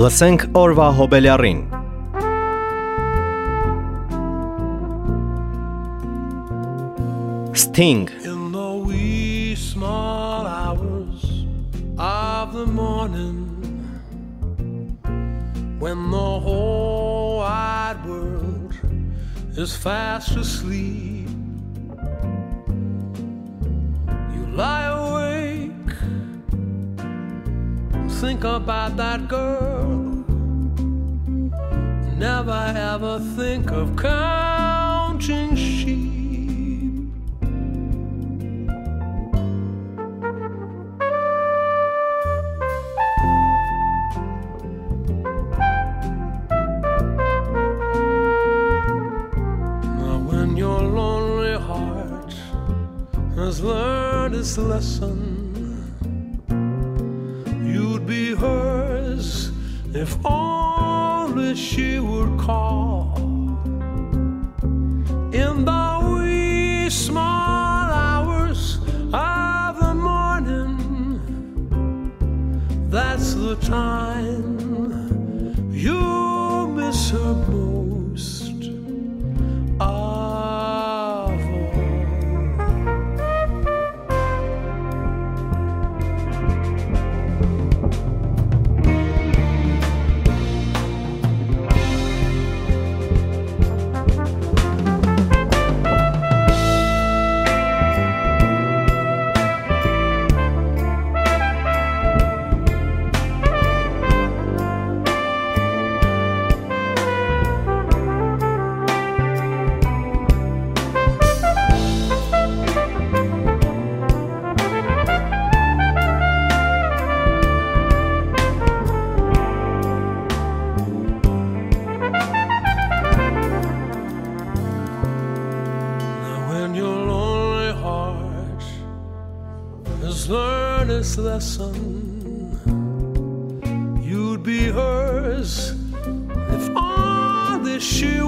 Լսենք օրվա հոբելյարին։ Sting In the wee small hours of the morning, when the whole wide world is fast asleep, think about that girl. Never ever think of counting sheep. Now, when your lonely heart has learned its lesson, if only she would call. In the wee small hours of the morning, that's the time has learned its lesson, you'd be hers if only she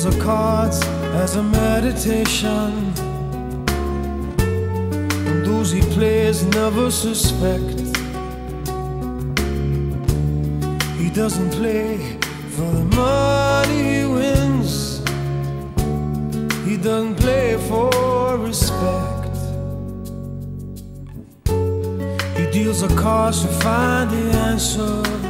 Deals the cards as a meditation. And those he plays never suspect. He doesn't play for the money he wins. He doesn't play for respect. He deals the cards to find the answer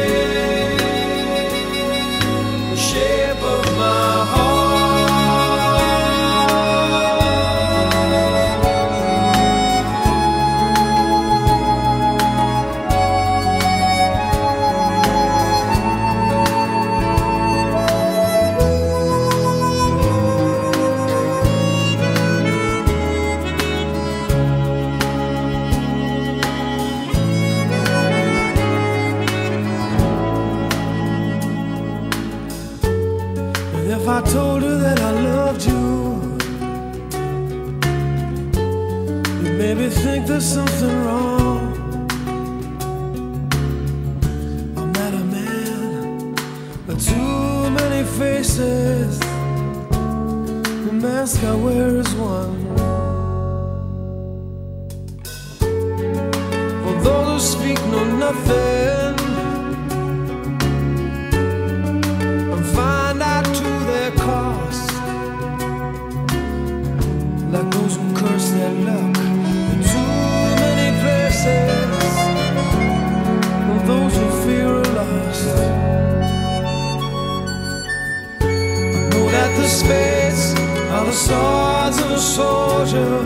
soldier.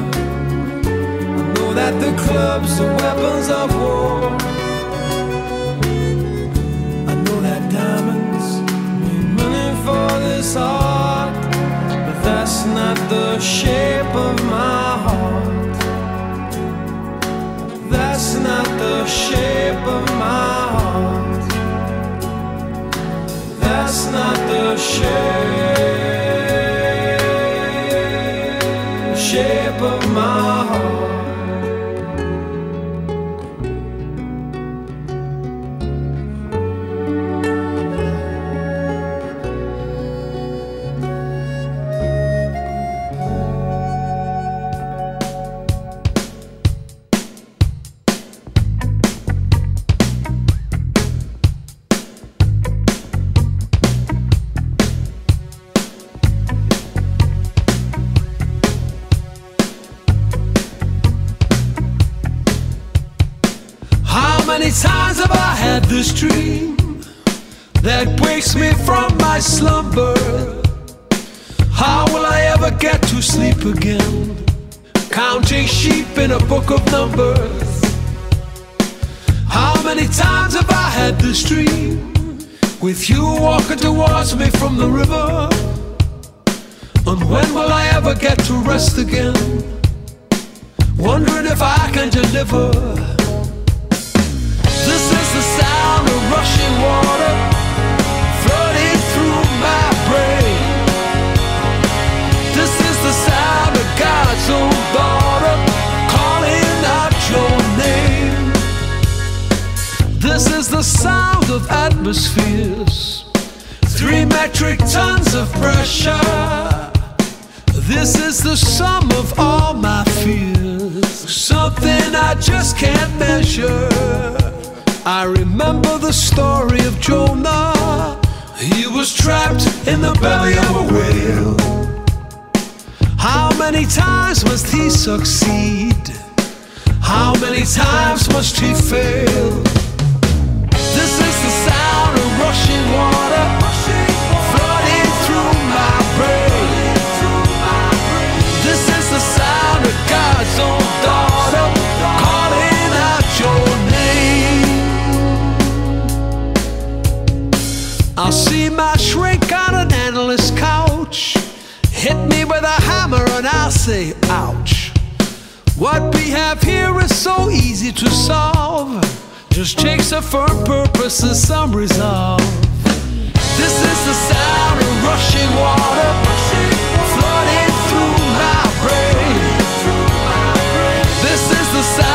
I know that the clubs are weapons of war. I know that diamonds mean money for this art, but that's not the shape of my heart. That's not the shape of my heart. That's not the shape, my many times have I had this dream that wakes me from my slumber? How will I ever get to sleep again? Counting sheep in a book of numbers. How many times have I had this dream with you walking towards me from the river? And when will I ever get to rest again? Wondering if I can deliver. This is the sound of rushing water flooding through my brain. This is the sound of God's own daughter calling out your name. This is the sound of atmospheres, three metric tons of pressure. This is the sum of all my fears, something I just can't measure. I remember the story of Jonah. He was trapped in the belly of a whale. How many times must he succeed How many times must he fail? This is the sound of rushing water flooding through my brain. This is the sound of God's own see my shrink on an endless couch. Hit me with a hammer and I'll say, ouch. What we have here is so easy to solve. Just takes a firm purpose and some resolve. This is the sound of rushing water flooding through my brain. This is the sound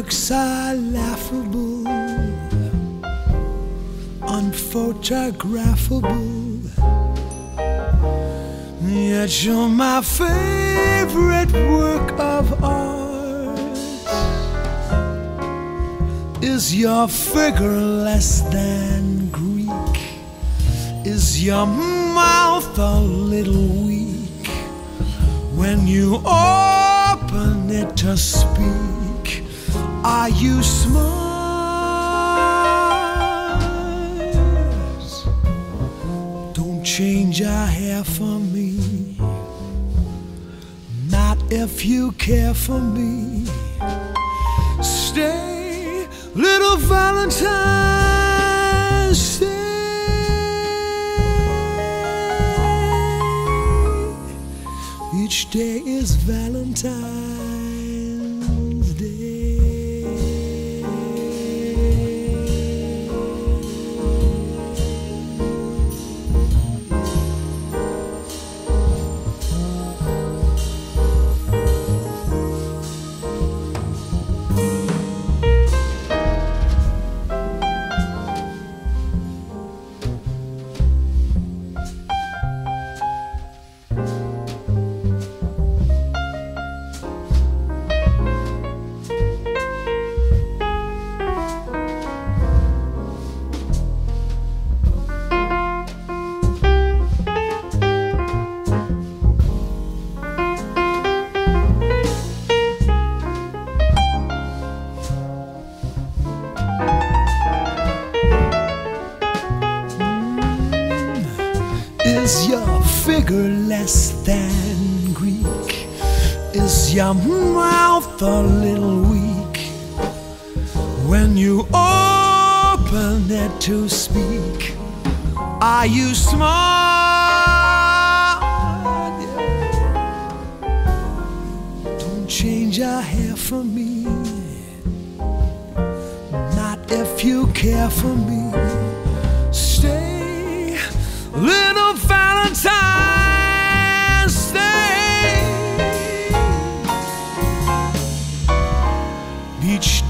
looks are laughable, unphotographable. Yet you're my favorite work of art. Is your figure less than Greek? Is your mouth a little weak when you open it to speak? Are you smart? Don't change your hair for me. Not if you care for me. Stay, little Valentine. Stay. Each day is Valentine's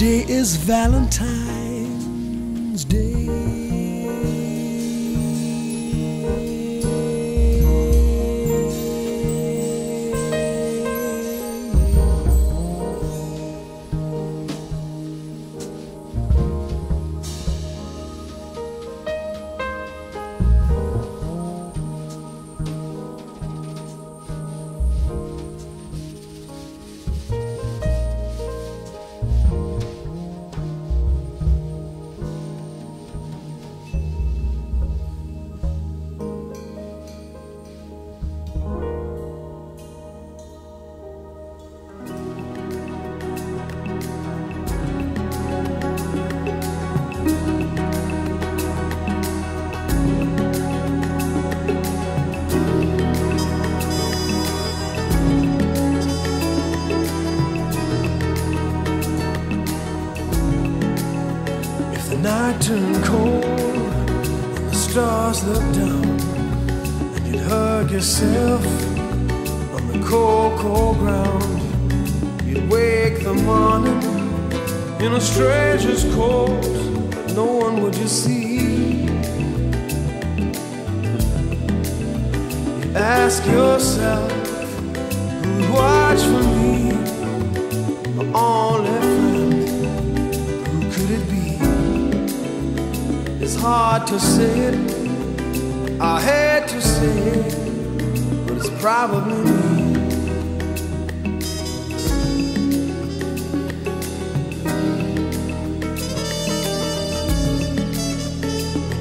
Each day is Valentine's turned cold and the stars looked down, and you'd hug yourself on the cold, cold ground, you'd wake the morning in a stranger's coat, but no one would you see. You'd ask yourself who'd watch for me, only hard to say it, I hate to say it, but it's probably me.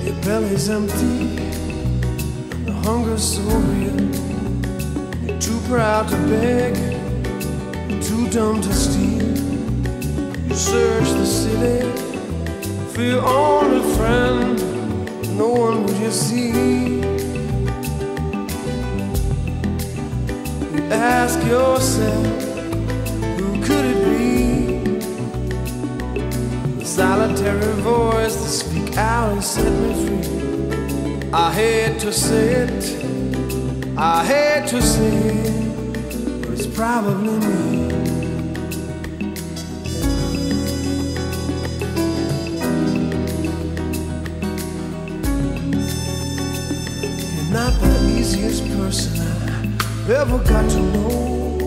Your belly's empty the hunger's so real, you're too proud to beg, too dumb to steal. You search the city for your only friend. No one would you see. You ask yourself, who could it be? The solitary voice that speak out and set me free. I hate to say it, I hate to say it, but it's probably me. The easiest person I ever got to know.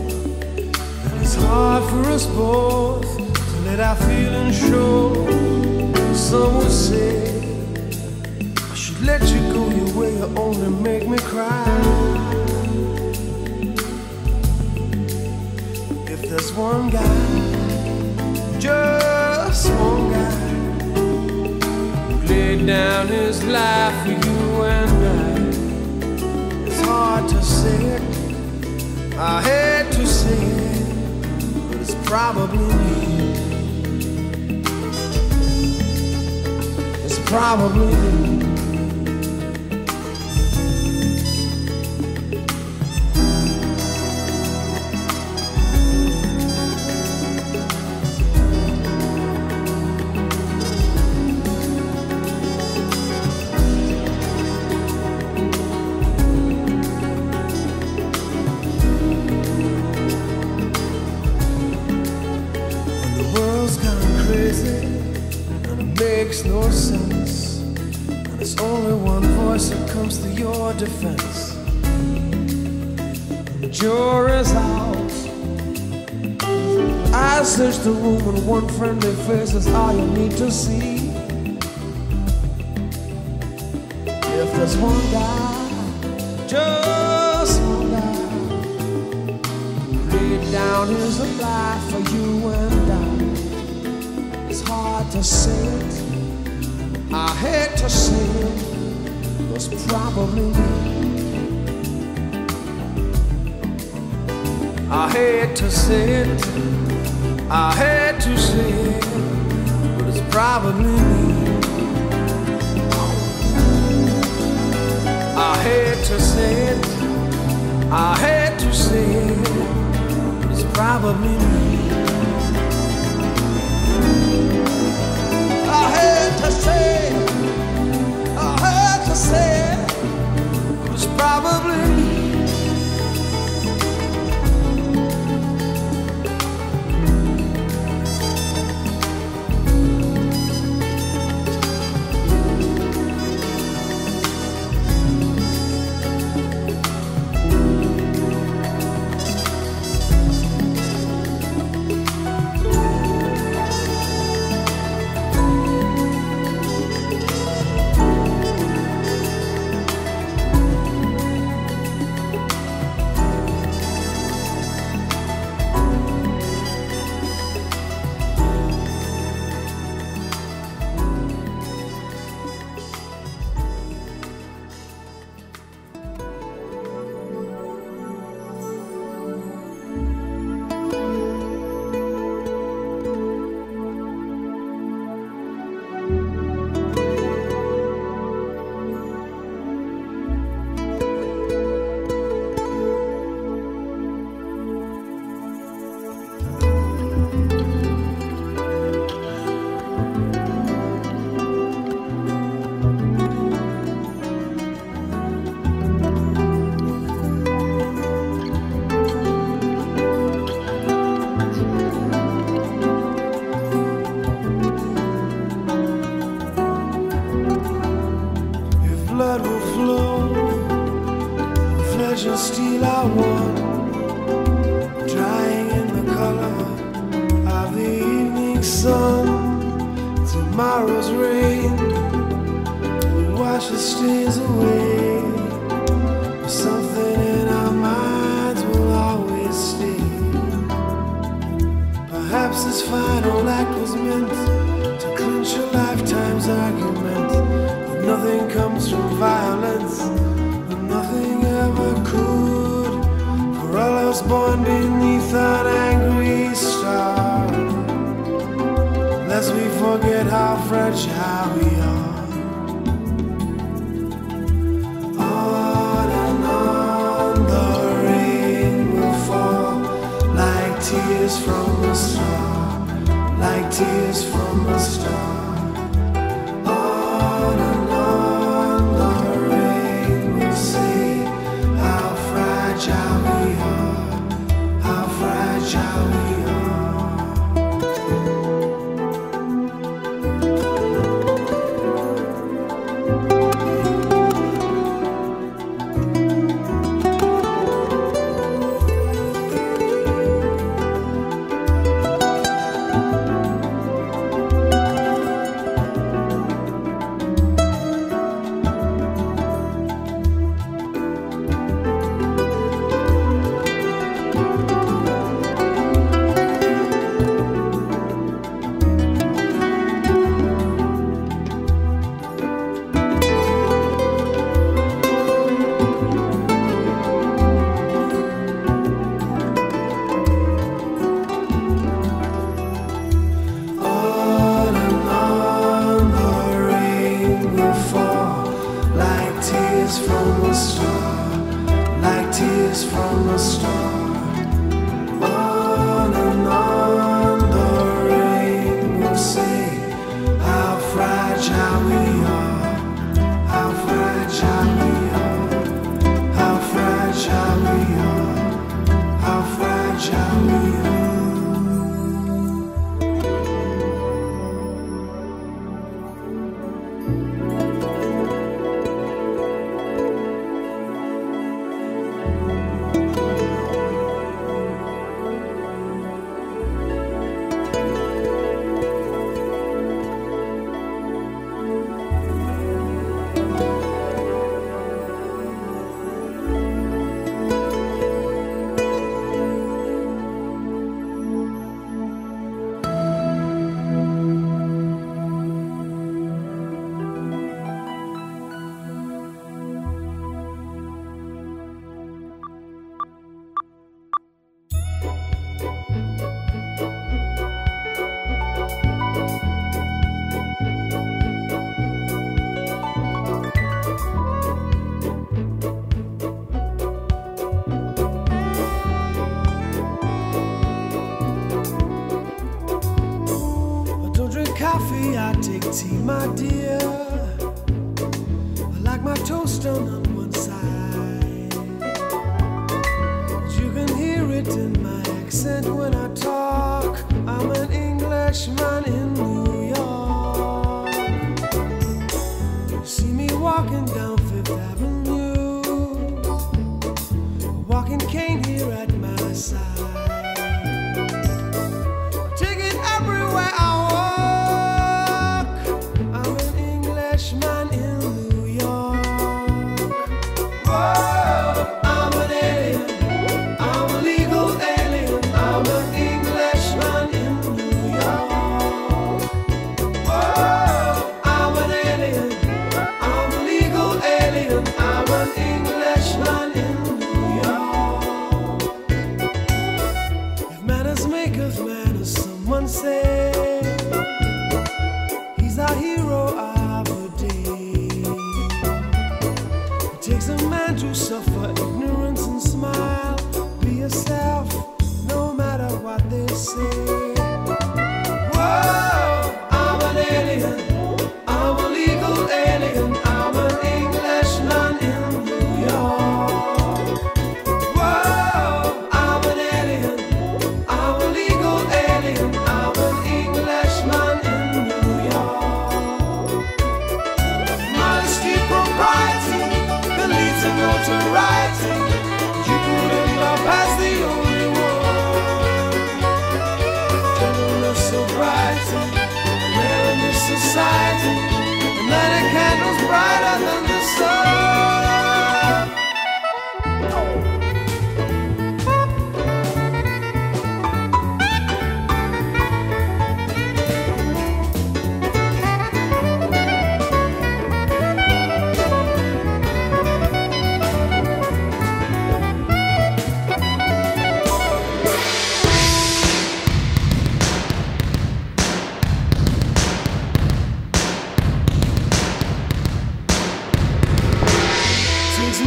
And it's hard for us both to let our feelings show. Some would say I should let you go your way, you only make me cry. If there's one guy, just one guy laid down his life for you and I. Hard to say it, I hate to say it, but it's probably me. It's probably me. The room, and one friendly face is all you need to see. If there's one guy, just one guy laid down his life for you and I. It's hard to say it, I hate to say it, it's probably me. I hate to say it, I hate to say but it's probably me. I hate to say it, I hate to say it, but it's probably me. I hate to say sun. Tomorrow's rain will wash the stains away. Something in our minds will always stay. Perhaps this final act was meant to clinch a lifetime's argument. But nothing comes from violence, and nothing ever could. For all us born beneath Lest we forget how fragile we are. On and on the rain will fall like tears from a star, like tears from a star. ghost on the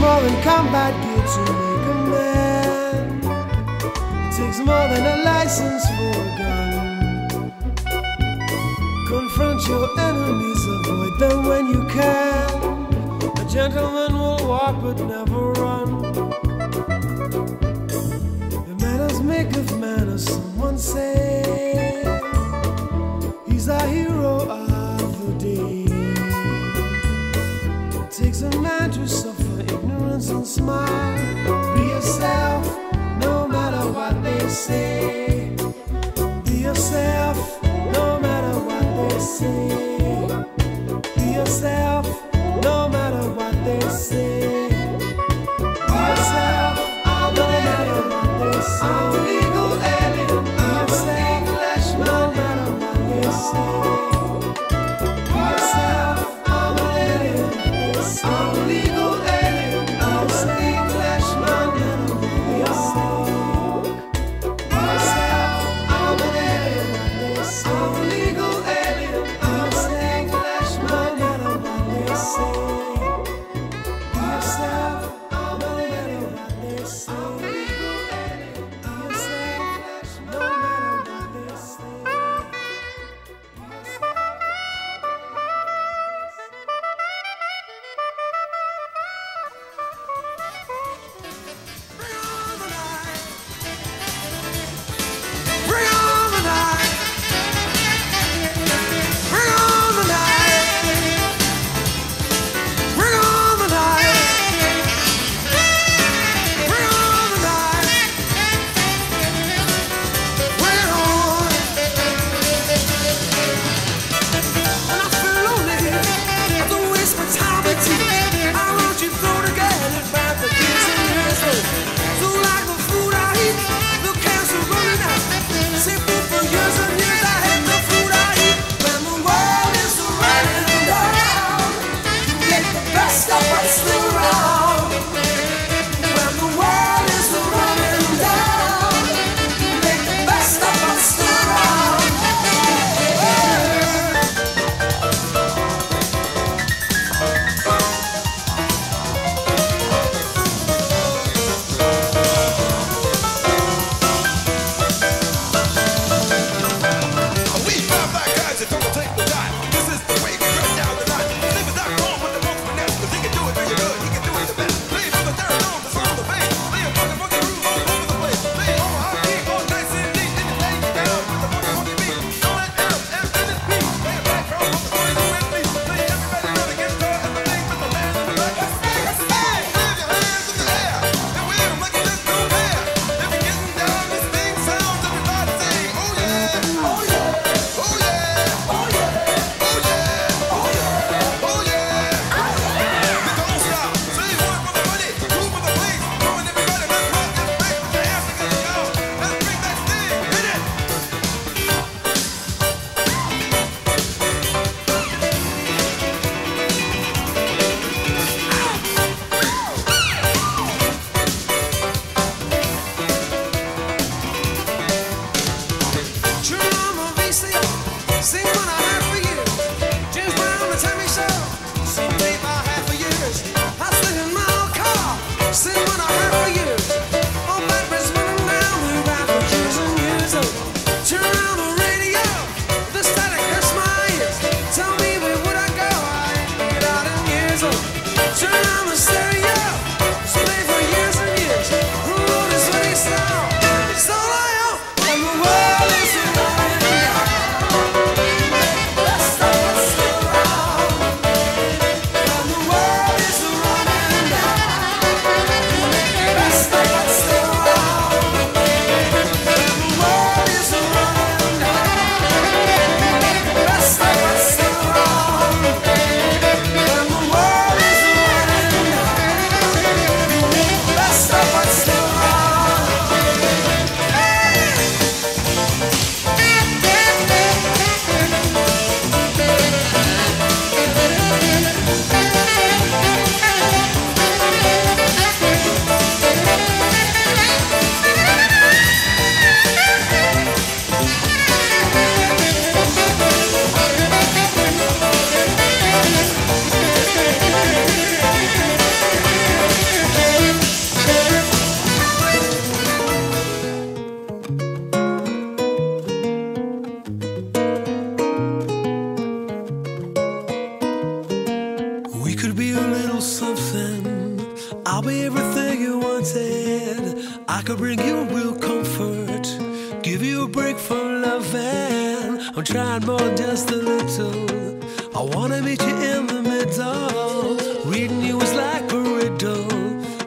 more than combat gear to make a man. It takes more than a license for a gun. Confront your enemies, avoid them when you can. A gentleman will walk but never run. The manners make of manners, someone say He's our hero of the day. It takes a man to suffer. Don't smile. Be yourself, no matter what they say. Be yourself, no matter what they say. Be yourself, no matter.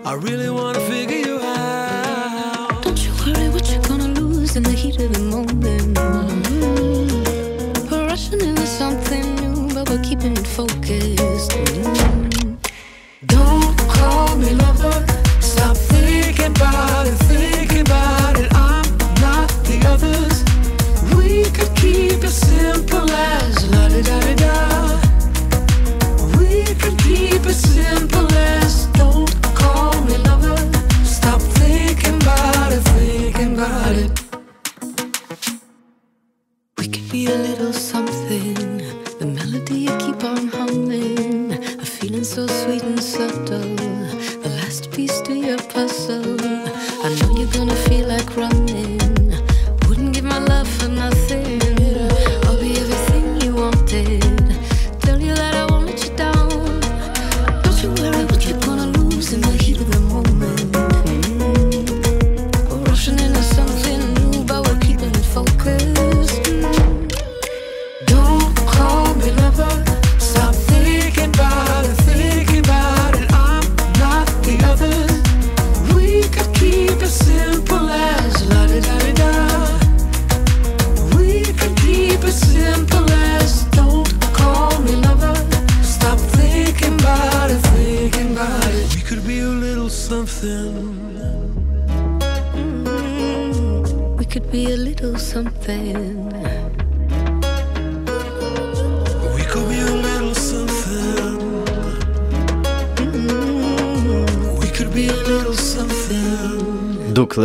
I really wanna